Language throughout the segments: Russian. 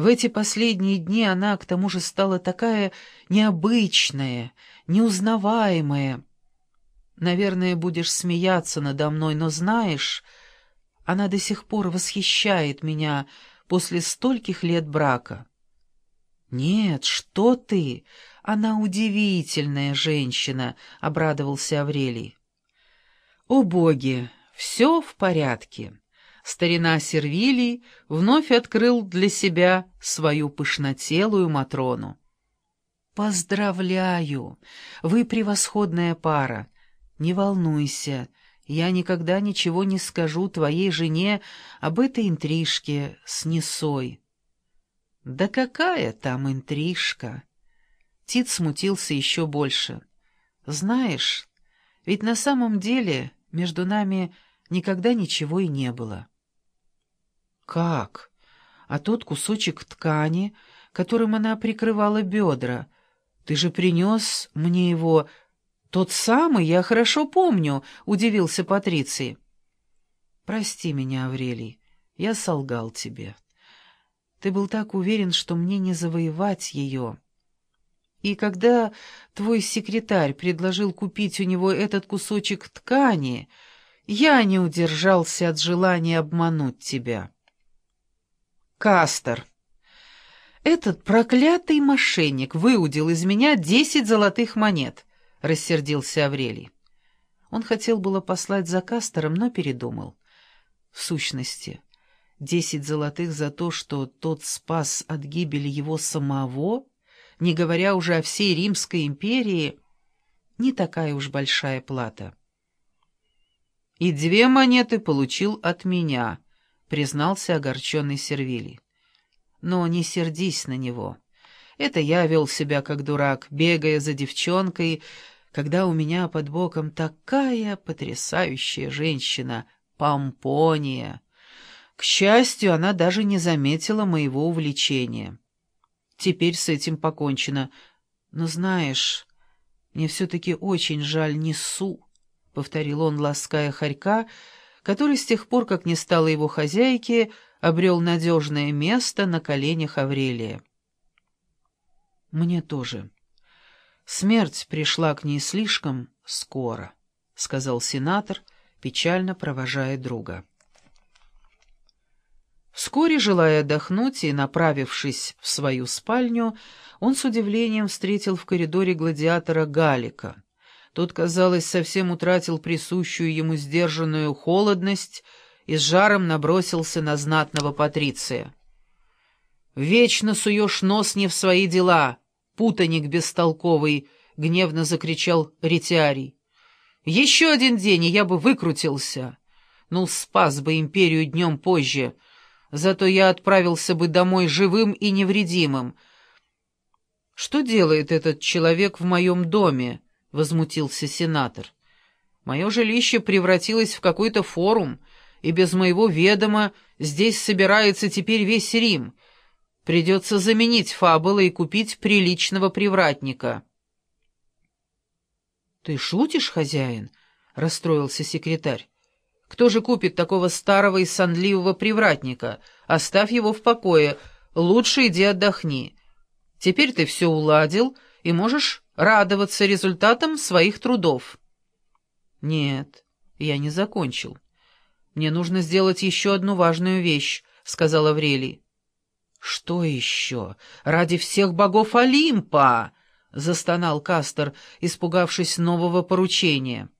В эти последние дни она, к тому же, стала такая необычная, неузнаваемая. Наверное, будешь смеяться надо мной, но знаешь, она до сих пор восхищает меня после стольких лет брака. «Нет, что ты! Она удивительная женщина!» — обрадовался Аврелий. «О боги! Все в порядке!» Старина Сервилий вновь открыл для себя свою пышнотелую Матрону. «Поздравляю! Вы превосходная пара! Не волнуйся, я никогда ничего не скажу твоей жене об этой интрижке с Несой». «Да какая там интрижка?» Тит смутился еще больше. «Знаешь, ведь на самом деле между нами никогда ничего и не было». «Как? А тот кусочек ткани, которым она прикрывала бедра, ты же принес мне его...» «Тот самый, я хорошо помню», — удивился Патриций. «Прости меня, Аврелий, я солгал тебе. Ты был так уверен, что мне не завоевать ее. И когда твой секретарь предложил купить у него этот кусочек ткани, я не удержался от желания обмануть тебя». Кастер. Этот проклятый мошенник выудил из меня десять золотых монет, — рассердился Аврелий. Он хотел было послать за Кастером, но передумал. В сущности, десять золотых за то, что тот спас от гибели его самого, не говоря уже о всей Римской империи, не такая уж большая плата. «И две монеты получил от меня», — признался огорченный Сервилий. «Но не сердись на него. Это я вел себя как дурак, бегая за девчонкой, когда у меня под боком такая потрясающая женщина, Помпония. К счастью, она даже не заметила моего увлечения. Теперь с этим покончено. Но знаешь, мне все-таки очень жаль Несу», — повторил он, лаская хорька, — который с тех пор, как не стало его хозяйки, обрел надежное место на коленях Аврелия. «Мне тоже. Смерть пришла к ней слишком скоро», — сказал сенатор, печально провожая друга. Вскоре, желая отдохнуть и направившись в свою спальню, он с удивлением встретил в коридоре гладиатора Галика — тот, казалось, совсем утратил присущую ему сдержанную холодность и с жаром набросился на знатного патриция. «Вечно суешь нос не в свои дела, путаник бестолковый!» — гневно закричал ретиарий. «Еще один день, и я бы выкрутился. Ну, спас бы империю днем позже, зато я отправился бы домой живым и невредимым. Что делает этот человек в моем доме?» — возмутился сенатор. «Мое жилище превратилось в какой-то форум, и без моего ведома здесь собирается теперь весь Рим. Придется заменить фабулы и купить приличного привратника». «Ты шутишь, хозяин?» — расстроился секретарь. «Кто же купит такого старого и сонливого привратника? Оставь его в покое. Лучше иди отдохни. Теперь ты все уладил и можешь радоваться результатам своих трудов. «Нет, я не закончил. Мне нужно сделать еще одну важную вещь», — сказал Аврелий. «Что еще? Ради всех богов Олимпа!» — застонал Кастер, испугавшись нового поручения.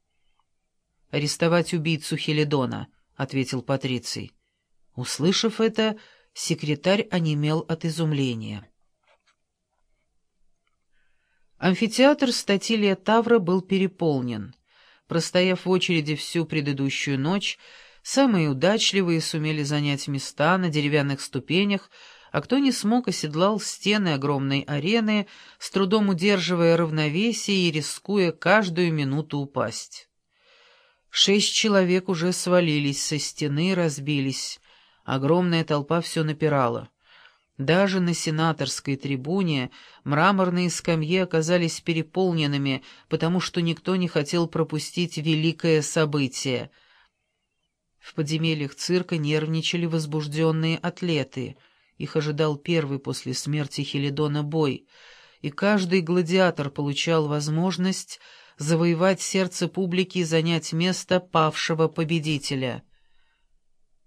«Арестовать убийцу Хелидона», — ответил Патриций. Услышав это, секретарь онемел от изумления. Амфитеатр Статилия Тавра был переполнен. Простояв в очереди всю предыдущую ночь, самые удачливые сумели занять места на деревянных ступенях, а кто не смог, оседлал стены огромной арены, с трудом удерживая равновесие и рискуя каждую минуту упасть. Шесть человек уже свалились со стены и разбились. Огромная толпа все напирала. Даже на сенаторской трибуне мраморные скамьи оказались переполненными, потому что никто не хотел пропустить великое событие. В подземельях цирка нервничали возбужденные атлеты. Их ожидал первый после смерти Хелидона бой, и каждый гладиатор получал возможность завоевать сердце публики и занять место павшего победителя —